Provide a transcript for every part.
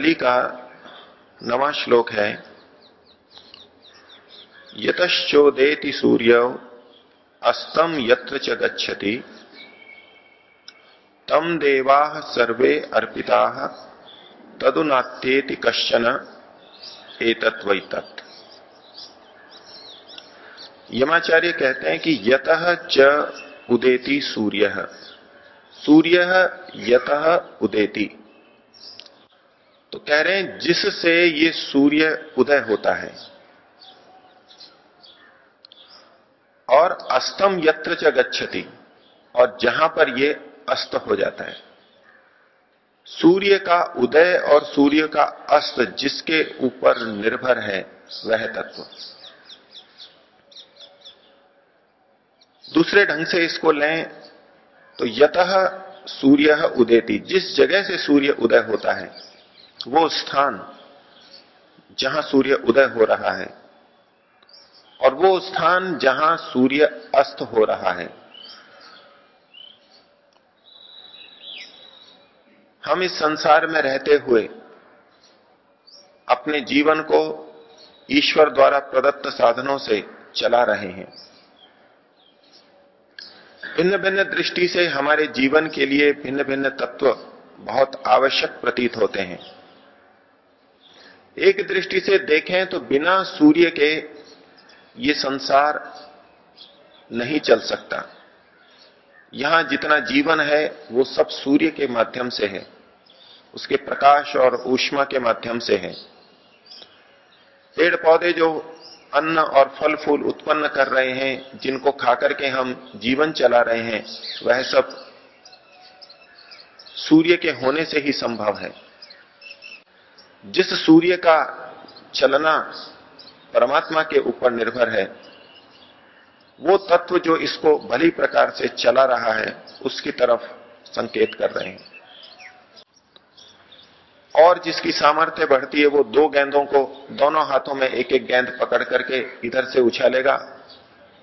वल्ली का नवा श्लोक है यतश्चोदेति सूर्य, अस्तम यत्र च गच्छति तम देवा सर्वे अर्पिता, तदुनात्येति कश्चन एतत्वई तत् यमाचार्य कहते हैं कि यत च उदेति सूर्य। सूर्य यत उदेति। तो कह रहे हैं, जिससे ये सूर्य उदय होता है। और अस्तम यत्र च गच्छति, और जहाँ पर ये अस्त हो जाता है। सूर्य का उदय और सूर्य का अस्त जिसके ऊपर निर्भर है, वह तत्व। दूसरे ढंग से इसको लें तो यत सूर्य उदयती जिस जगह से सूर्य उदय होता है वो स्थान जहाँ सूर्य उदय हो रहा है और वो स्थान जहाँ सूर्य अस्त हो रहा है। हम इस संसार में रहते हुए अपने जीवन को ईश्वर द्वारा प्रदत्त साधनों से चला रहे हैं। भिन्न भिन्न दृष्टि से हमारे जीवन के लिए भिन्न भिन्न तत्व बहुत आवश्यक प्रतीत होते हैं। एक दृष्टि से देखें तो बिना सूर्य के ये संसार नहीं चल सकता। यहाँ जितना जीवन है, वो सब सूर्य के माध्यम से है। उसके प्रकाश और ऊष्मा के माध्यम से है। पेड़ पौधे जो अन्न और फल फूल उत्पन्न कर रहे हैं, जिनको खाकर के हम जीवन चला रहे हैं, वह सब सूर्य के होने से ही संभव है। जिस सूर्य का चलना परमात्मा के ऊपर निर्भर है, वो तत्व जो इसको भली प्रकार से चला रहा है, उसकी तरफ़ संकेत कर रहे हैं। और जिसकी सामर्थ्य बढ़ती है, वो दो गेंदों को दोनों हाथों में एक एक गेंद पकड़ करके इधर से उछालेगा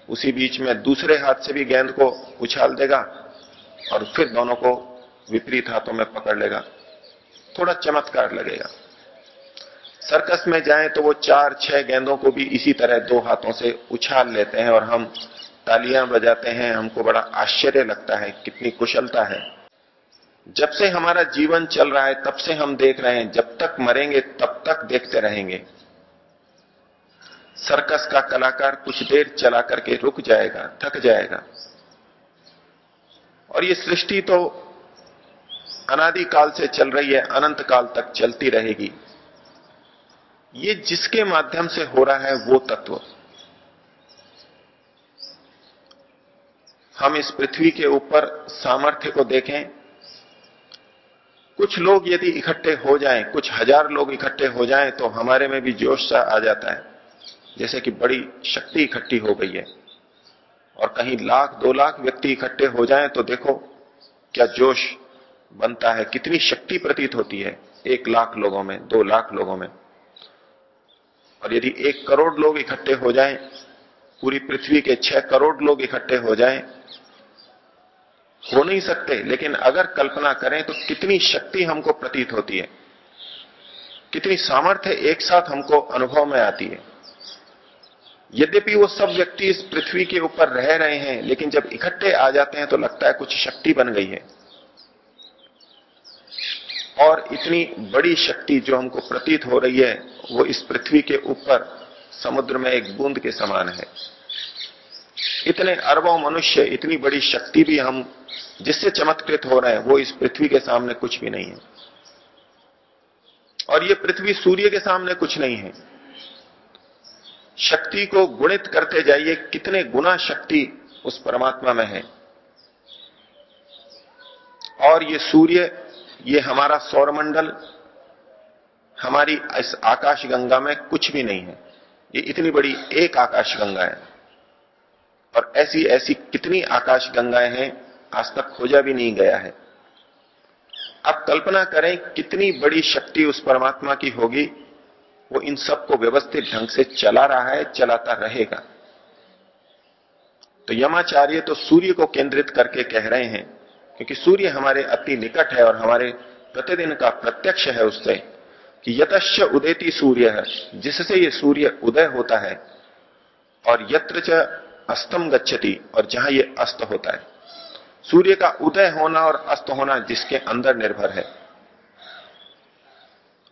उसी बीच में दूसरे हाथ से भी गेंद को उछाल देगा और फिर दोनों को विपरीत हाथों में पकड़ लेगा। थोड़ा चमत्कार लगेगा। सर्कस में जाएँ तो वो चार, छह गेंदों को भी इसी तरह दो हाथों से उछाल लेते हैं और हम तालियाँ बजाते हैं। हमको बड़ा आश्चर्य लगता है, कितनी कुशलता है। जब से हमारा जीवन चल रहा है, तब से हम देख रहे हैं। जब तक मरेंगे, तब तक देखते रहेंगे। सर्कस का कलाकार कुछ देर चला करके रुक जाएगा, थक जाएगा। और ये सृष्टि तो अनादि काल से चल रही है अनंत काल तक चलती रहेगी। ये जिसके माध्यम से हो रहा है वो तत्व। हम इस पृथ्वी के ऊपर सामर्थ्य को देखें। कुछ लोग यदि इकट्ठे हो जाएँ, कुछ हज़ार लोग इकट्ठे हो जाएँ, तो हमारे में भी जोश सा आ जाता है। जैसे कि बड़ी शक्ति इकट्ठी हो गई है। और कहीं लाख दो लाख व्यक्ति इकट्ठे हो जाएँ तो देखो क्या जोश बनता है। कितनी शक्ति प्रतीत होती है एक लाख लोगों में दो लाख लोगों में। और यदि एक करोड़ लोग इकट्ठे हो जाएँ, पूरी पृथ्वी के छह करोड़ लोग इकट्ठे हो जाएँ, हो नहीं सकते। लेकिन अगर कल्पना करें तो कितनी शक्ति हमको प्रतीत होती है। कितनी सामर्थ्य एक साथ हमको अनुभव में आती है। यद्यपि वो सब व्यक्ति इस पृथ्वी के ऊपर रह रहे हैं लेकिन जब इकट्ठे आ जाते हैं तो लगता है कुछ शक्ति बन गई है। और इतनी बड़ी शक्ति जो हमको प्रतीत हो रही है, वो इस पृथ्वी के ऊपर, समुद्र में एक बूंद के समान है। इतने अरबों मनुष्य, इतनी बड़ी शक्ति भी हम जिससे चमत्कृत हो रहे हैं, वो इस पृथ्वी के सामने कुछ भी नहीं है। और ये पृथ्वी सूर्य के सामने कुछ नहीं है। शक्ति को गुणित करते जाइए, कितने गुना शक्ति उस परमात्मा में है। और ये सूर्य ये हमारा सौरमंडल, हमारी इस आकाश गंगा में कुछ भी नहीं है। ये इतनी बड़ी एक आकाश गंगा है। और ऐसी ऐसी कितनी आकाश गंगाएँ हैं, आज तक खोजा भी नहीं गया है। आप कल्पना करें कितनी बड़ी शक्ति उस परमात्मा की होगी, वो इन सबको व्यवस्थित ढंग से चला रहा है, चलाता रहेगा। तो यमाचार्य तो सूर्य को केंद्रित करके कह रहे हैं क्योंकि सूर्य हमारे अति निकट है और हमारे प्रतिदिन का प्रत्यक्ष है उससे कि यतश्य उदयती सूर्य है जिससे ये सूर्य उदय होता है और यत्र च अस्तम गच्छति और जहाँ ये अस्त होता है। सूर्य का उदय होना और अस्त होना जिसके अंदर निर्भर है।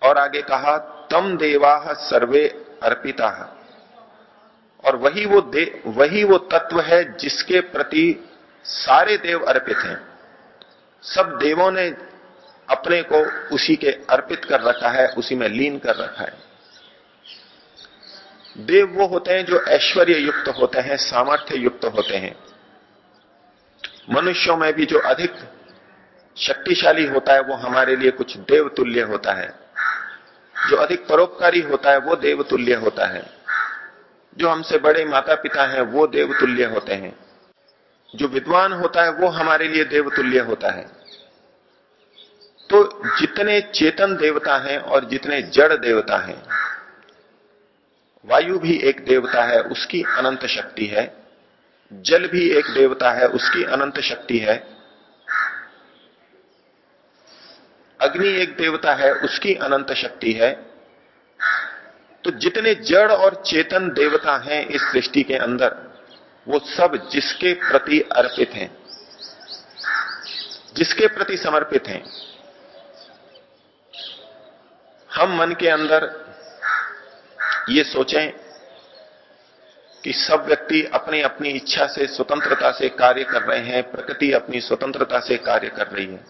और आगे कहा, तम देवा सर्वे अर्पिता। और वही वो दे, वही वो तत्व है जिसके प्रति सारे देव अर्पित हैं। सब देवों ने अपने को उसी के अर्पित कर रखा है, उसी में लीन कर रखा है। देव वो होते हैं जो ऐश्वर्य युक्त होते हैं सामर्थ्य युक्त होते हैं। मनुष्यों में भी जो अधिक शक्तिशाली होता है, वो हमारे लिए कुछ देव तुल्य होता है। जो अधिक परोपकारी होता है, वो देव तुल्य होता है। जो हमसे बड़े माता पिता हैं, वो देव तुल्य होते हैं। जो विद्वान होता है, वो हमारे लिए देव तुल्य होता है। तो जितने चेतन देवता हैं और जितने जड़ देवता हैं, वायु भी एक देवता है, उसकी अनंत शक्ति है, जल भी एक देवता है, उसकी अनंत शक्ति है। अग्नि एक देवता है, उसकी अनंत शक्ति है। तो जितने जड़ और चेतन देवता हैं इस सृष्टि के अंदर, वो सब जिसके प्रति अर्पित हैं, जिसके प्रति समर्पित हैं हम मन के अंदर ये सोचें कि सब व्यक्ति अपनी अपनी इच्छा से, स्वतंत्रता से कार्य कर रहे हैं, प्रकृति अपनी स्वतंत्रता से कार्य कर रही है।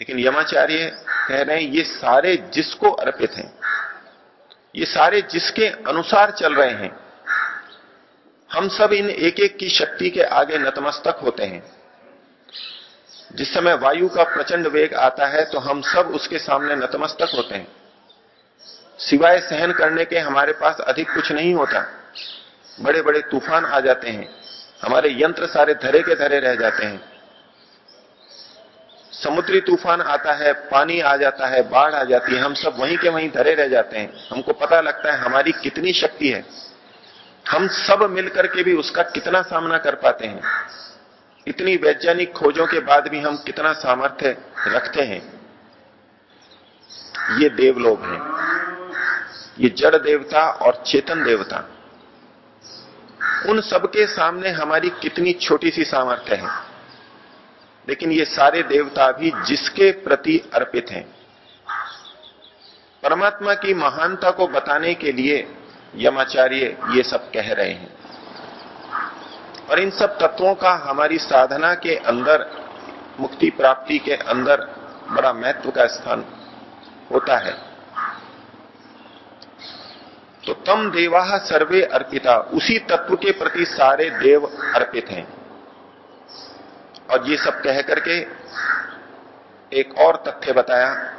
लेकिन यमाचार्य कह रहे हैं, ये सारे जिसको अर्पित हैं, ये सारे जिसके अनुसार चल रहे हैं, हम सब इन एक एक की शक्ति के आगे नतमस्तक होते हैं। जिस समय वायु का प्रचंड वेग आता है तो हम सब उसके सामने नतमस्तक होते हैं। सिवाय सहन करने के हमारे पास अधिक कुछ नहीं होता। बड़े बड़े तूफ़ान आ जाते हैं। हमारे यंत्र सारे धरे के धरे रह जाते हैं। समुद्री तूफ़ान आता है, पानी आ जाता है, बाढ़ आ जाती है, हम सब वहीं के वहीं धरे रह जाते हैं। हमको पता लगता है हमारी कितनी शक्ति है। हम सब मिलकर के भी उसका कितना सामना कर पाते हैं। इतनी वैज्ञानिक खोजों के बाद भी हम कितना सामर्थ्य रखते हैं? ये देवलोग हैं। ये जड़ देवता और चेतन देवता। उन सबके सामने हमारी कितनी छोटी सी सामर्थ्य है। लेकिन ये सारे देवता भी जिसके प्रति अर्पित हैं। परमात्मा की महानता को बताने के लिए यमाचार्य ये सब कह रहे हैं। और इन सब तत्वों का हमारी साधना के अंदर, मुक्ति प्राप्ति के अंदर बड़ा महत्व का स्थान होता है। तो तम देवा सर्वे अर्पिता, उसी तत्व के प्रति सारे देव अर्पित हैं। और ये सब कह करके एक और तथ्य बताया,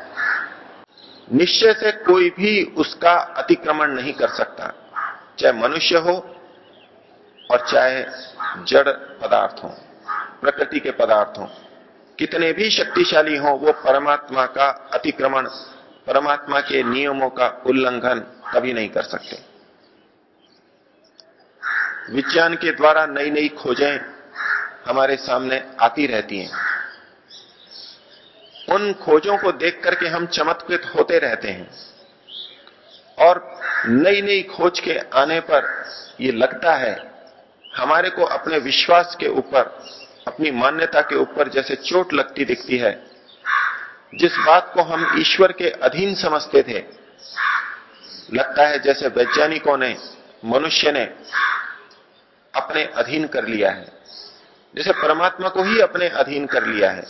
निश्चय से कोई भी उसका अतिक्रमण नहीं कर सकता। चाहे मनुष्य हो और चाहे जड़ पदार्थ हो प्रकृति के पदार्थ हो कितने भी शक्तिशाली हो, वो परमात्मा का अतिक्रमण, परमात्मा के नियमों का उल्लंघन कभी नहीं कर सकते। विज्ञान के द्वारा नई नई खोजें हमारे सामने आती रहती हैं। उन खोजों को देख करके हम चमत्कृत होते रहते हैं। और नई नई खोज के आने पर यह लगता है हमारे को अपने विश्वास के ऊपर, अपनी मान्यता के ऊपर जैसे चोट लगती दिखती है। जिस बात को हम ईश्वर के अधीन समझते थे, लगता है जैसे वैज्ञानिकों ने, मनुष्य ने अपने अधीन कर लिया है। जैसे परमात्मा को ही अपने अधीन कर लिया है।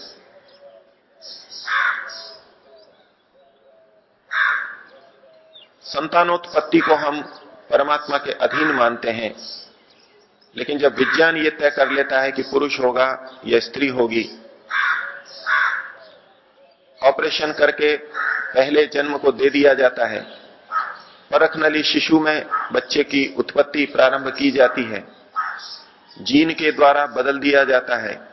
संतानोत्पत्ति को हम परमात्मा के अधीन मानते हैं। लेकिन जब विज्ञान ये तय कर लेता है कि पुरुष होगा, या स्त्री होगी, ऑपरेशन करके पहले जन्म को दे दिया जाता है। परख नली शिशु में बच्चे की उत्पत्ति प्रारंभ की जाती है। जीन के द्वारा बदल दिया जाता है।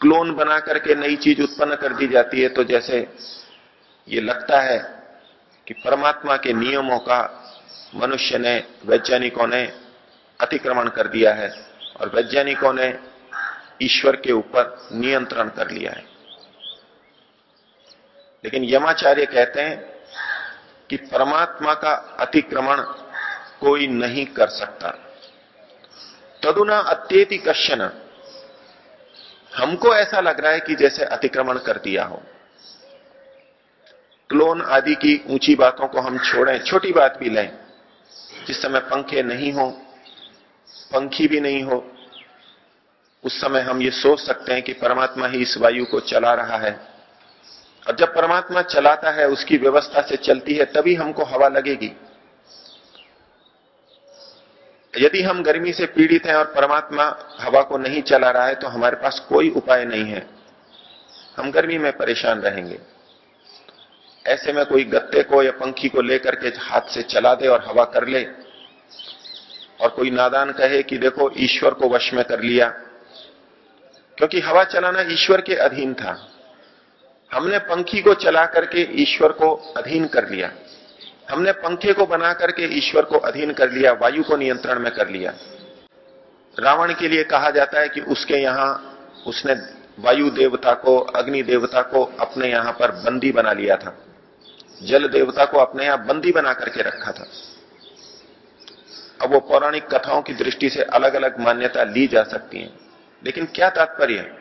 क्लोन बना करके नई चीज़ उत्पन्न कर दी जाती है। तो जैसे ये लगता है कि परमात्मा के नियमों का मनुष्य ने, वैज्ञानिकों ने अतिक्रमण कर दिया है और वैज्ञानिकों ने ईश्वर के ऊपर नियंत्रण कर लिया है। लेकिन यमाचार्य कहते हैं कि परमात्मा का अतिक्रमण कोई नहीं कर सकता। तदुना अत्येति कश्यन हमको ऐसा लग रहा है कि जैसे अतिक्रमण कर दिया हो। क्लोन आदि की ऊँची बातों को हम छोड़ें, छोटी बात भी लें। जिस समय पंखे नहीं हो पंखी भी नहीं हो। उस समय हम ये सोच सकते हैं कि परमात्मा ही इस वायु को चला रहा है। और जब परमात्मा चलाता है, उसकी व्यवस्था से चलती है, तभी हमको हवा लगेगी। यदि हम गर्मी से पीड़ित हैं और परमात्मा हवा को नहीं चला रहा है तो हमारे पास कोई उपाय नहीं है। हम गर्मी में परेशान रहेंगे। ऐसे में कोई गत्ते को या पंखी को लेकर के हाथ से चला दे और हवा कर ले और कोई नादान कहे कि देखो ईश्वर को वश में कर लिया। क्योंकि हवा चलाना ईश्वर के अधीन था। हमने पंखी को चला करके ईश्वर को अधीन कर लिया। हमने पंखे को बना करके ईश्वर को अधीन कर लिया, वायु को नियंत्रण में कर लिया। रावण के लिए कहा जाता है कि उसके यहाँ उसने वायु देवता को, अग्नि देवता को अपने यहाँ पर बंदी बना लिया था। जल देवता को अपने यहाँ बंदी बना करके रखा था। अब वो पौराणिक कथाओं की दृष्टि से अलग अलग मान्यता ली जा सकती है। लेकिन क्या तात्पर्य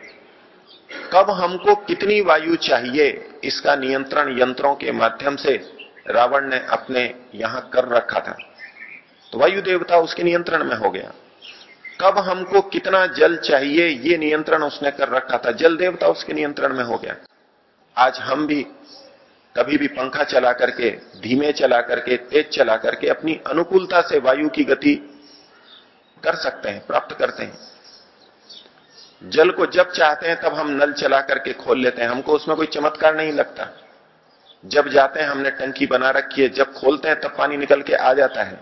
कब हमको कितनी वायु चाहिए? इसका नियंत्रण यंत्रों के माध्यम से रावण ने अपने यहाँ कर रखा था। तो वायु देवता उसके नियंत्रण में हो गया। कब हमको कितना जल चाहिए, ये नियंत्रण उसने कर रखा था। जल देवता उसके नियंत्रण में हो गया। आज हम भी कभी भी पंखा चला करके, धीमे चला करके, तेज चला करके अपनी अनुकूलता से वायु की गति कर सकते हैं, प्राप्त करते हैं। जल को जब चाहते हैं, तब हम नल चला करके खोल लेते हैं। हमको उसमें कोई चमत्कार नहीं लगता। जब जाते हैं, हमने टंकी बना रखी है। जब खोलते हैं, तब पानी निकल के आ जाता है।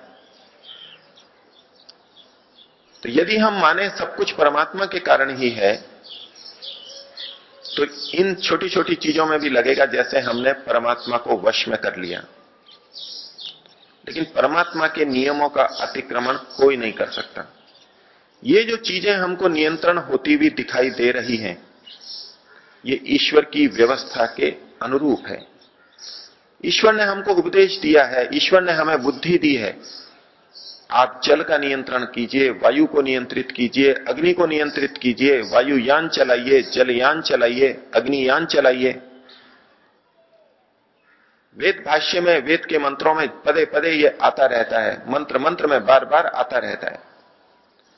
तो यदि हम माने सब कुछ परमात्मा के कारण ही है तो इन छोटी छोटी चीज़ों में भी लगेगा जैसे हमने परमात्मा को वश में कर लिया। लेकिन परमात्मा के नियमों का अतिक्रमण कोई नहीं कर सकता। ये जो चीज़ें हमको नियंत्रण होती हुई दिखाई दे रही हैं, ये ईश्वर की व्यवस्था के अनुरूप है। ईश्वर ने हमको उपदेश दिया है, ईश्वर ने हमें बुद्धि दी है। आप जल का नियंत्रण कीजिए, वायु को नियंत्रित कीजिए, अग्नि को नियंत्रित कीजिए, वायुयान चलाइए, जलयान चलाइए, अग्नियान चलाइए। वेद भाष्य में, वेद के मंत्रों में पदे पदे ये आता रहता है मंत्र मंत्र में बार बार आता रहता है।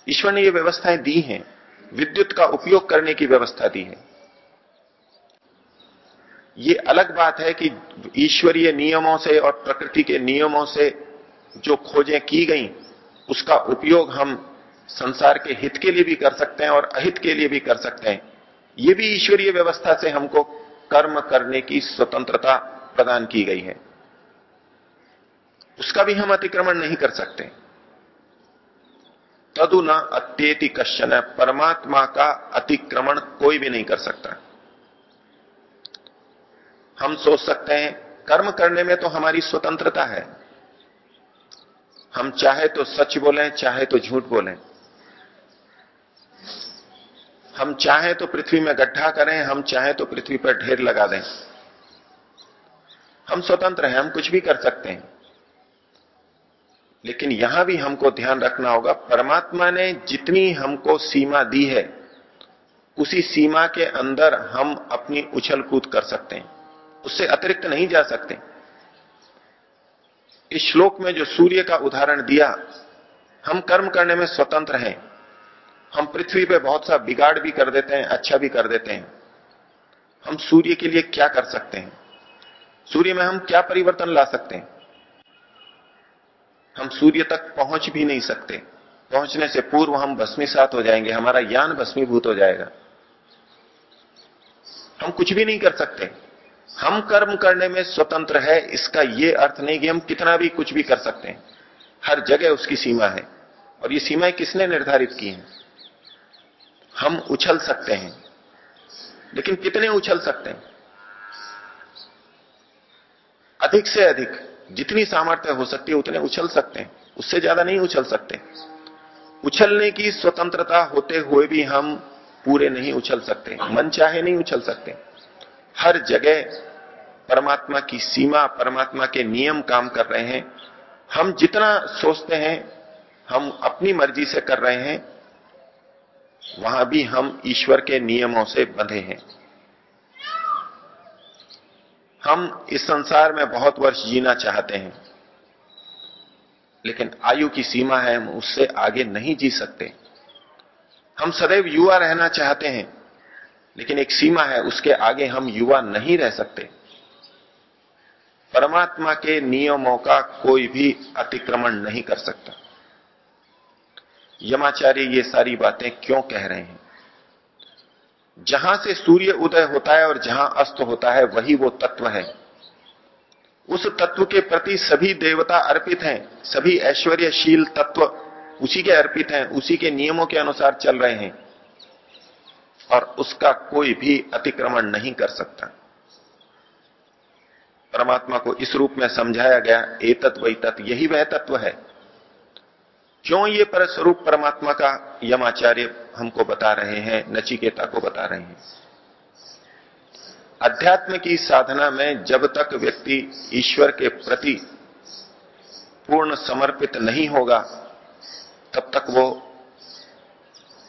ईश्वर ने ये व्यवस्थाएँ दी हैं, विद्युत का उपयोग करने की व्यवस्था दी है। ये अलग बात है कि ईश्वरीय नियमों से और प्रकृति के नियमों से जो खोजें की गई, उसका उपयोग हम संसार के हित के लिए भी कर सकते हैं और अहित के लिए भी कर सकते हैं। ये भी ईश्वरीय व्यवस्था से हमको कर्म करने की स्वतंत्रता प्रदान की गई है। उसका भी हम अतिक्रमण नहीं कर सकते। तदु न अत्येति कश्चन, परमात्मा का अतिक्रमण कोई भी नहीं कर सकता। हम सोच सकते हैं, कर्म करने में तो हमारी स्वतंत्रता है। हम चाहे तो सच बोलें, चाहे तो झूठ बोलें। हम चाहे तो पृथ्वी में गड्ढा करें, हम चाहे तो पृथ्वी पर ढेर लगा दें। हम स्वतंत्र हैं, हम कुछ भी कर सकते हैं। लेकिन यहाँ भी हमको ध्यान रखना होगा, परमात्मा ने जितनी हमको सीमा दी है, उसी सीमा के अंदर हम अपनी उछल कूद कर सकते हैं। उससे अतिरिक्त नहीं जा सकते। इस श्लोक में जो सूर्य का उदाहरण दिया, हम कर्म करने में स्वतंत्र हैं। हम पृथ्वी पे बहुत सा बिगाड़ भी कर देते हैं अच्छा भी कर देते हैं। हम सूर्य के लिए क्या कर सकते हैं? सूर्य में हम क्या परिवर्तन ला सकते हैं? हम सूर्य तक पहुँच भी नहीं सकते। पहुँचने से पूर्व हम भस्मीसात हो जाएँगे, हमारा ज्ञान भस्मीभूत हो जाएगा। हम कुछ भी नहीं कर सकते। हम कर्म करने में स्वतंत्र है, इसका यह अर्थ नहीं कि हम कितना भी कुछ भी कर सकते हैं। हर जगह उसकी सीमा है। और ये सीमाएँ किसने निर्धारित की हैं? हम उछल सकते हैं। लेकिन कितने उछल सकते हैं? अधिक से अधिक, जितनी सामर्थ्य हो सकती है, उतने उछल सकते हैं। उससे ज़्यादा नहीं उछल सकते। उछलने की स्वतंत्रता होते हुए भी हम पूरे नहीं उछल सकते। मन चाहे नहीं उछल सकते। हर जगह परमात्मा की सीमा, परमात्मा के नियम काम कर रहे हैं। हम जितना सोचते हैं, हम अपनी मर्ज़ी से कर रहे हैं, वहाँ भी हम ईश्वर के नियमों से बंधे हैं। हम इस संसार में बहुत वर्ष जीना चाहते हैं, लेकिन आयु की सीमा है, हम उससे आगे नहीं जी सकते। हम सदैव युवा रहना चाहते हैं लेकिन एक सीमा है, उसके आगे हम युवा नहीं रह सकते। परमात्मा के नियमों का कोई भी अतिक्रमण नहीं कर सकता। यमाचार्य ये सारी बातें क्यों कह रहे हैं? जहाँ से सूर्य उदय होता है और जहाँ अस्त होता है, वही वो तत्व है। उस तत्व के प्रति सभी देवता अर्पित हैं, सभी ऐश्वर्यशील तत्व उसी के अर्पित हैं, उसी के नियमों के अनुसार चल रहे हैं। और उसका कोई भी अतिक्रमण नहीं कर सकता। परमात्मा को इस रूप में समझाया गया, एतत् वही तत्व यही वह तत्व है। क्यों ये परस्वरूप परमात्मा का यमाचार्य हमको बता रहे हैं, नचिकेता को बता रहे हैं? अध्यात्म की साधना में जब तक व्यक्ति ईश्वर के प्रति पूर्ण समर्पित नहीं होगा, तब तक वो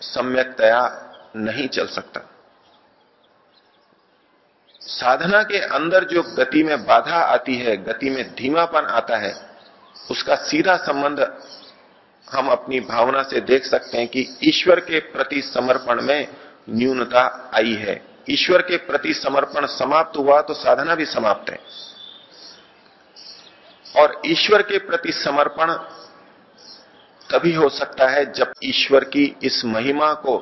सम्यकतया नहीं चल सकता। साधना के अंदर जो गति में बाधा आती है, गति में धीमापन आता है, उसका सीधा संबंध हम अपनी भावना से देख सकते हैं कि ईश्वर के प्रति समर्पण में न्यूनता आई है। ईश्वर के प्रति समर्पण समाप्त हुआ तो साधना भी समाप्त है। और ईश्वर के प्रति समर्पण तभी हो सकता है जब ईश्वर की इस महिमा को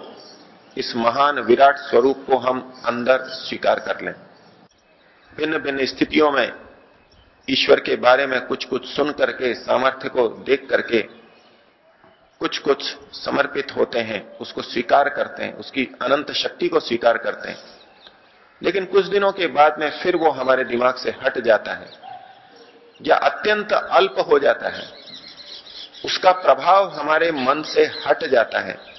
इस महान विराट स्वरूप को हम अंदर स्वीकार कर लें। भिन्न भिन्न स्थितियों में ईश्वर के बारे में कुछ कुछ सुन करके, सामर्थ्य को देख करके कुछ कुछ समर्पित होते हैं, उसको स्वीकार करते हैं, उसकी अनंत शक्ति को स्वीकार करते हैं। लेकिन कुछ दिनों के बाद में फिर वो हमारे दिमाग से हट जाता है, या अत्यंत अल्प हो जाता है। उसका प्रभाव हमारे मन से हट जाता है।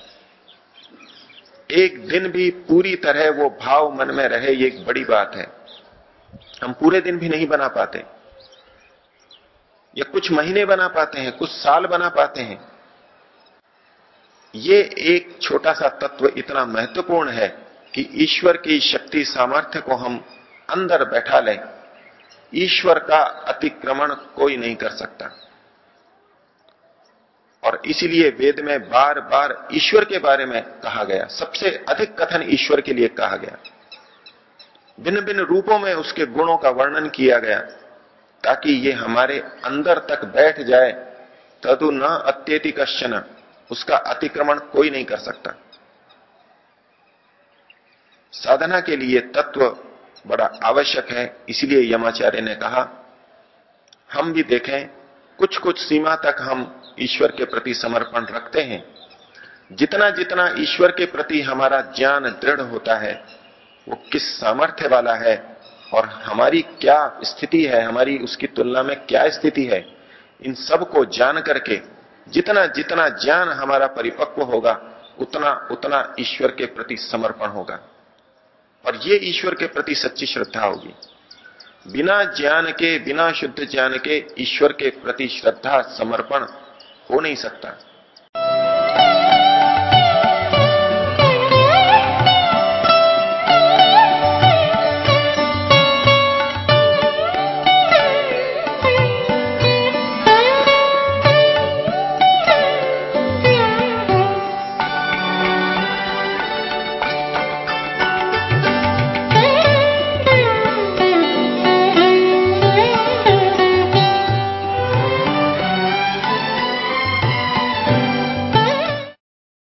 एक दिन भी पूरी तरह वो भाव मन में रहे, ये एक बड़ी बात है। हम पूरे दिन भी नहीं बना पाते। या कुछ महीने बना पाते हैं, कुछ साल बना पाते हैं। ये एक छोटा सा तत्व इतना महत्वपूर्ण है कि ईश्वर की शक्ति सामर्थ्य को हम अंदर बैठा लें। ईश्वर का अतिक्रमण कोई नहीं कर सकता। और इसीलिए वेद में बार बार ईश्वर के बारे में कहा गया। सबसे अधिक कथन ईश्वर के लिए कहा गया। भिन्न भिन्न रूपों में उसके गुणों का वर्णन किया गया, ताकि ये हमारे अंदर तक बैठ जाए, तदु न अत्येति कश्चन, उसका अतिक्रमण कोई नहीं कर सकता। साधना के लिए तत्व बड़ा आवश्यक है, इसलिए यमाचार्य ने कहा, हम भी देखें कुछ कुछ सीमा तक हम ईश्वर के प्रति समर्पण रखते हैं। जितना जितना ईश्वर के प्रति हमारा ज्ञान दृढ़ होता है, वो किस सामर्थ्य वाला है और हमारी क्या स्थिति है, हमारी उसकी तुलना में क्या स्थिति है, इन सबको जान करके जितना जितना ज्ञान हमारा परिपक्व होगा, उतना उतना ईश्वर के प्रति समर्पण होगा। और ये ईश्वर के प्रति सच्ची श्रद्धा होगी। बिना ज्ञान के, बिना शुद्ध ज्ञान के ईश्वर के प्रति श्रद्धा, समर्पण हो नहीं सकता।